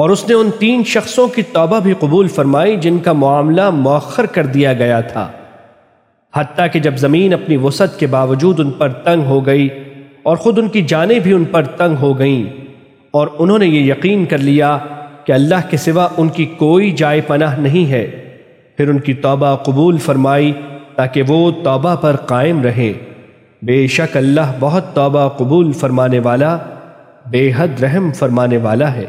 اور اس نے ان تین شخصوں کی توبہ بھی قبول فرمائی جن کا معاملہ مؤخر کر دیا گیا تھا۔ حتیٰ کہ جب زمین اپنی وسعت کے باوجود ان پر تنگ ہو گئی اور خود ان کی جانیں بھی ان پر تنگ ہو گئیں اور انہوں نے یہ یقین کر لیا کہ اللہ کے سوا ان کی کوئی جائے پناہ نہیں ہے، پھر ان کی توبہ قبول فرمائی تاکہ وہ توبہ پر قائم رہیں۔ بے شک اللہ بہت توبہ قبول فرمانے والا، بے حد رحم فرمانے والا ہے۔